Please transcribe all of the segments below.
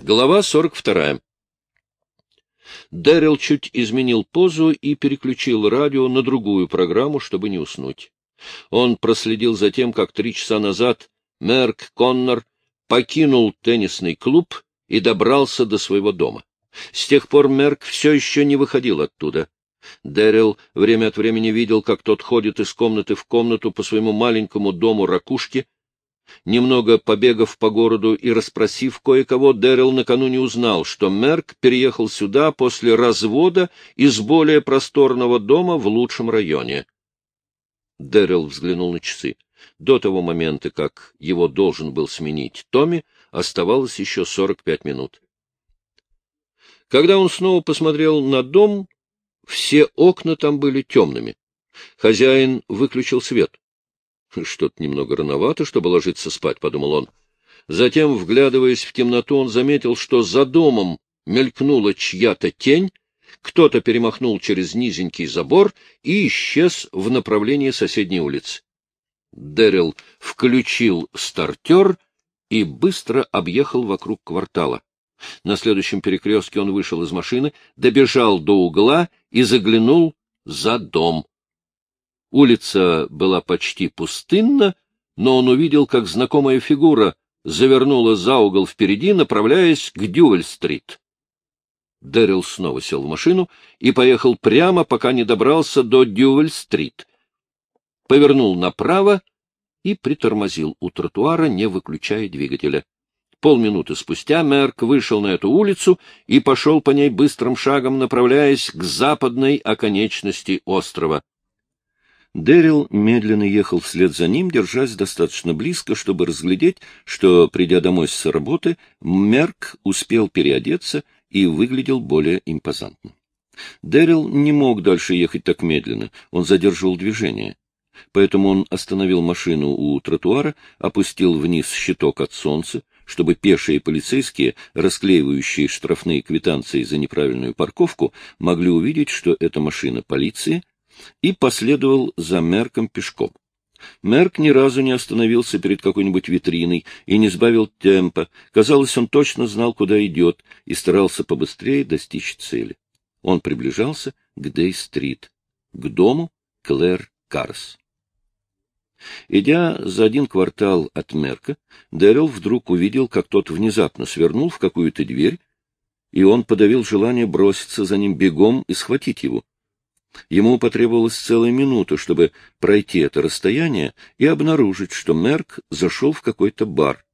Глава 42. Дэрил чуть изменил позу и переключил радио на другую программу, чтобы не уснуть. Он проследил за тем, как три часа назад Мерк Коннор покинул теннисный клуб и добрался до своего дома. С тех пор Мерк все еще не выходил оттуда. Дэрил время от времени видел, как тот ходит из комнаты в комнату по своему маленькому дому ракушки, Немного побегав по городу и расспросив кое-кого, Дэрил накануне узнал, что Мерк переехал сюда после развода из более просторного дома в лучшем районе. Дэрил взглянул на часы. До того момента, как его должен был сменить Томми, оставалось еще сорок пять минут. Когда он снова посмотрел на дом, все окна там были темными. Хозяин выключил свет. Что-то немного рановато, чтобы ложиться спать, — подумал он. Затем, вглядываясь в темноту, он заметил, что за домом мелькнула чья-то тень, кто-то перемахнул через низенький забор и исчез в направлении соседней улицы. Дэрил включил стартер и быстро объехал вокруг квартала. На следующем перекрестке он вышел из машины, добежал до угла и заглянул за дом. Улица была почти пустынна, но он увидел, как знакомая фигура завернула за угол впереди, направляясь к Дювель-стрит. Дэрил снова сел в машину и поехал прямо, пока не добрался до Дювель-стрит. Повернул направо и притормозил у тротуара, не выключая двигателя. Полминуты спустя Мерк вышел на эту улицу и пошел по ней быстрым шагом, направляясь к западной оконечности острова. Дэрил медленно ехал вслед за ним, держась достаточно близко, чтобы разглядеть, что, придя домой с работы, Мерк успел переодеться и выглядел более импозантно. Дэрил не мог дальше ехать так медленно, он задерживал движение. Поэтому он остановил машину у тротуара, опустил вниз щиток от солнца, чтобы пешие полицейские, расклеивающие штрафные квитанции за неправильную парковку, могли увидеть, что это машина полиции, и последовал за Мерком пешком. Мерк ни разу не остановился перед какой-нибудь витриной и не сбавил темпа. Казалось, он точно знал, куда идет, и старался побыстрее достичь цели. Он приближался к Дей-стрит, к дому Клэр Карс. Идя за один квартал от Мерка, Дэрил вдруг увидел, как тот внезапно свернул в какую-то дверь, и он подавил желание броситься за ним бегом и схватить его. Ему потребовалась целая минута, чтобы пройти это расстояние и обнаружить, что Мерк зашел в какой-то бар.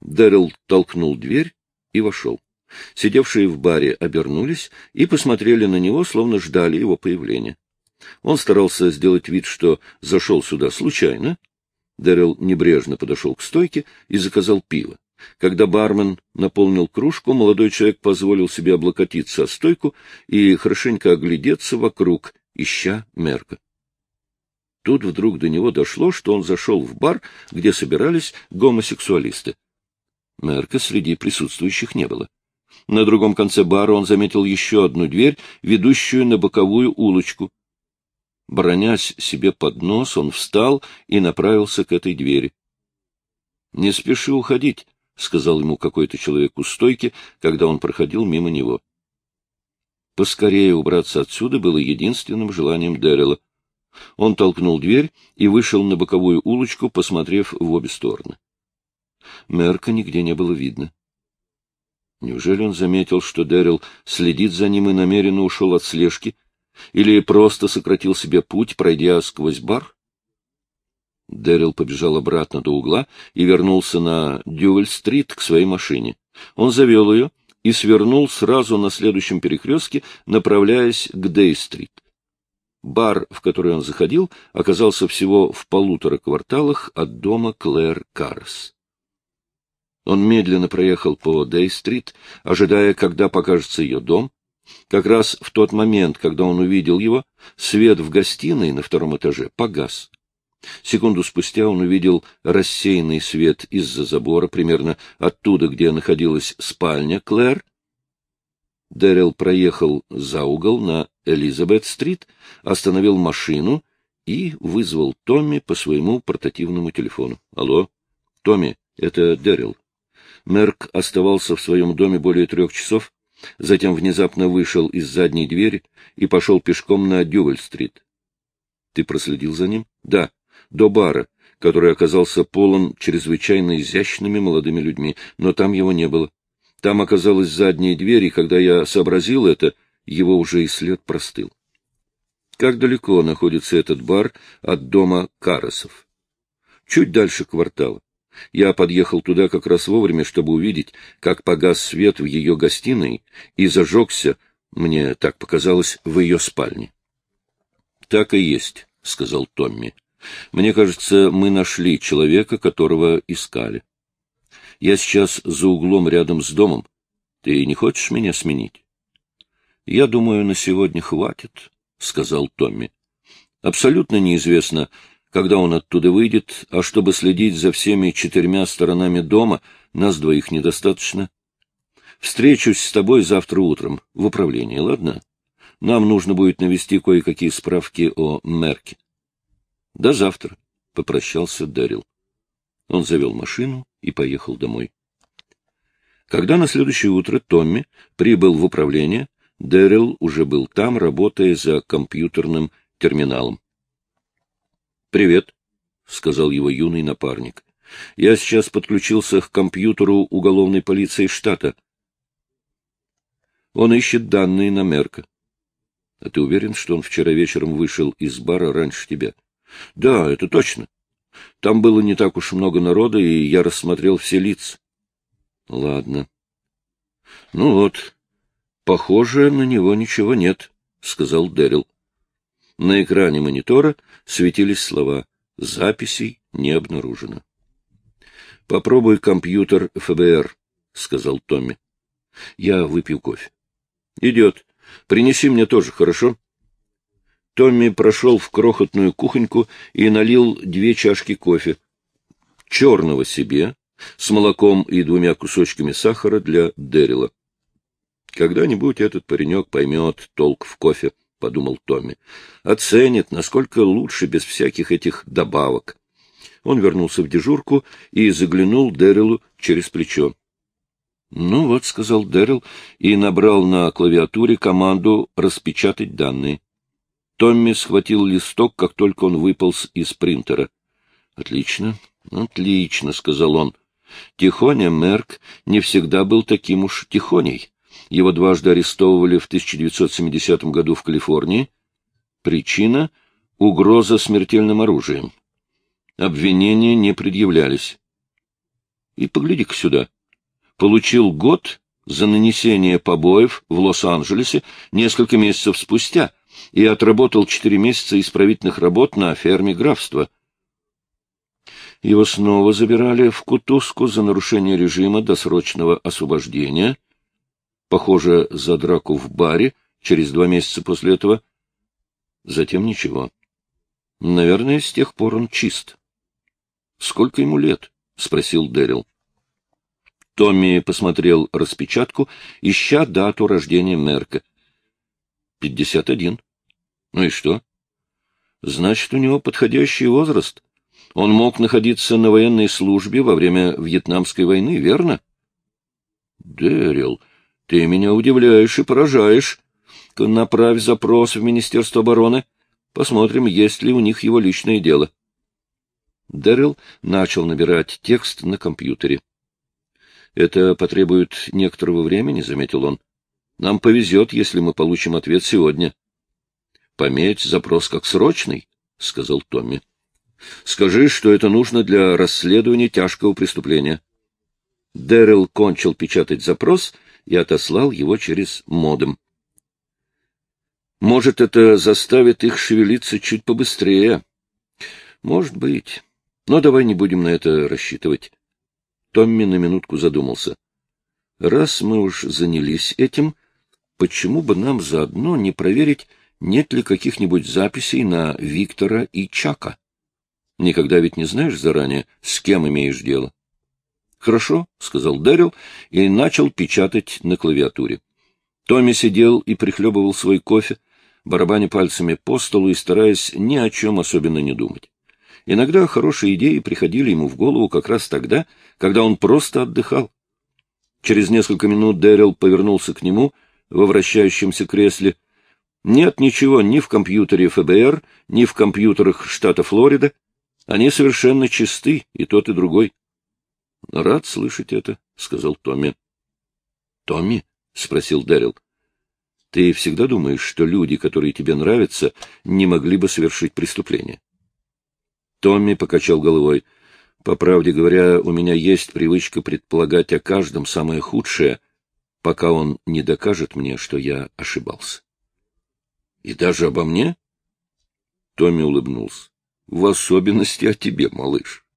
Дэрил толкнул дверь и вошел. Сидевшие в баре обернулись и посмотрели на него, словно ждали его появления. Он старался сделать вид, что зашел сюда случайно. Дэрил небрежно подошел к стойке и заказал пиво. Когда бармен наполнил кружку, молодой человек позволил себе облокотиться о стойку и хорошенько оглядеться вокруг, ища мерка. Тут вдруг до него дошло, что он зашел в бар, где собирались гомосексуалисты. Мерка среди присутствующих не было. На другом конце бара он заметил еще одну дверь, ведущую на боковую улочку. Бронясь себе под нос, он встал и направился к этой двери. — Не спеши уходить, — сказал ему какой-то человек у стойки, когда он проходил мимо него. Поскорее убраться отсюда было единственным желанием Дэрила. Он толкнул дверь и вышел на боковую улочку, посмотрев в обе стороны. Мерка нигде не было видно. Неужели он заметил, что Дэрил следит за ним и намеренно ушел от слежки, или просто сократил себе путь, пройдя сквозь бар? Дэрил побежал обратно до угла и вернулся на Дювель-стрит к своей машине. Он завел ее и свернул сразу на следующем перекрестке, направляясь к Дей-стрит. Бар, в который он заходил, оказался всего в полутора кварталах от дома Клэр Карс. Он медленно проехал по Дей-стрит, ожидая, когда покажется ее дом. Как раз в тот момент, когда он увидел его, свет в гостиной на втором этаже погас. Секунду спустя он увидел рассеянный свет из-за забора, примерно оттуда, где находилась спальня Клэр. Дэрил проехал за угол на Элизабет-стрит, остановил машину и вызвал Томми по своему портативному телефону. — Алло, Томми, это Дэрил. Мерк оставался в своем доме более трех часов, затем внезапно вышел из задней двери и пошел пешком на Дювель-стрит. — Ты проследил за ним? — Да, до бара, который оказался полон чрезвычайно изящными молодыми людьми, но там его не было. Там оказалась задняя дверь, и когда я сообразил это, его уже и след простыл. Как далеко находится этот бар от дома Карасов? Чуть дальше квартала. Я подъехал туда как раз вовремя, чтобы увидеть, как погас свет в ее гостиной и зажегся, мне так показалось, в ее спальне. — Так и есть, — сказал Томми. — Мне кажется, мы нашли человека, которого искали. Я сейчас за углом рядом с домом. Ты не хочешь меня сменить? — Я думаю, на сегодня хватит, — сказал Томми. Абсолютно неизвестно, когда он оттуда выйдет, а чтобы следить за всеми четырьмя сторонами дома, нас двоих недостаточно. Встречусь с тобой завтра утром в управлении, ладно? Нам нужно будет навести кое-какие справки о Мерке. — До завтра, — попрощался Дэрил. Он завел машину и поехал домой. Когда на следующее утро Томми прибыл в управление, Дэрил уже был там, работая за компьютерным терминалом. — Привет, — сказал его юный напарник. — Я сейчас подключился к компьютеру уголовной полиции штата. Он ищет данные на Мерка. — А ты уверен, что он вчера вечером вышел из бара раньше тебя? — Да, это точно. Там было не так уж много народа, и я рассмотрел все лица. — Ладно. — Ну вот, похоже, на него ничего нет, — сказал Дэрил. На экране монитора светились слова «Записей не обнаружено». «Попробуй компьютер ФБР», — сказал Томми. «Я выпью кофе». «Идет. Принеси мне тоже, хорошо?» Томми прошел в крохотную кухоньку и налил две чашки кофе. Черного себе, с молоком и двумя кусочками сахара для Дэрила. Когда-нибудь этот паренек поймет толк в кофе. — подумал Томми. — Оценит, насколько лучше без всяких этих добавок. Он вернулся в дежурку и заглянул Дэрилу через плечо. — Ну вот, — сказал Дэрил и набрал на клавиатуре команду «распечатать данные». Томми схватил листок, как только он выполз из принтера. — Отлично, отлично, — сказал он. Тихоня Мерк не всегда был таким уж тихоней. Его дважды арестовывали в 1970 году в Калифорнии. Причина — угроза смертельным оружием. Обвинения не предъявлялись. И погляди-ка сюда. Получил год за нанесение побоев в Лос-Анджелесе несколько месяцев спустя и отработал четыре месяца исправительных работ на ферме графства. Его снова забирали в кутузку за нарушение режима досрочного освобождения — Похоже, за драку в баре через два месяца после этого. Затем ничего. Наверное, с тех пор он чист. — Сколько ему лет? — спросил Дэрил. Томми посмотрел распечатку, ища дату рождения Мерка. — Пятьдесят один. — Ну и что? — Значит, у него подходящий возраст. Он мог находиться на военной службе во время Вьетнамской войны, верно? — Дэрил, ты меня удивляешь и поражаешь. Направь запрос в Министерство обороны. Посмотрим, есть ли у них его личное дело. Дэрил начал набирать текст на компьютере. — Это потребует некоторого времени, — заметил он. — Нам повезет, если мы получим ответ сегодня. — Пометь запрос как срочный, — сказал Томми. — Скажи, что это нужно для расследования тяжкого преступления. Дэрил кончил печатать запрос — и отослал его через модем. Может, это заставит их шевелиться чуть побыстрее. Может быть. Но давай не будем на это рассчитывать. Томми на минутку задумался. Раз мы уж занялись этим, почему бы нам заодно не проверить, нет ли каких-нибудь записей на Виктора и Чака? Никогда ведь не знаешь заранее, с кем имеешь дело. Хорошо, — сказал Дэрил и начал печатать на клавиатуре. Томми сидел и прихлебывал свой кофе, барабаня пальцами по столу и стараясь ни о чем особенно не думать. Иногда хорошие идеи приходили ему в голову как раз тогда, когда он просто отдыхал. Через несколько минут Дэрил повернулся к нему во вращающемся кресле. Нет ничего ни в компьютере ФБР, ни в компьютерах штата Флорида. Они совершенно чисты, и тот, и другой. — Рад слышать это, — сказал Томми. — Томми? — спросил Дэрил. — Ты всегда думаешь, что люди, которые тебе нравятся, не могли бы совершить преступление? Томми покачал головой. — По правде говоря, у меня есть привычка предполагать о каждом самое худшее, пока он не докажет мне, что я ошибался. — И даже обо мне? Томми улыбнулся. — В особенности о тебе, малыш.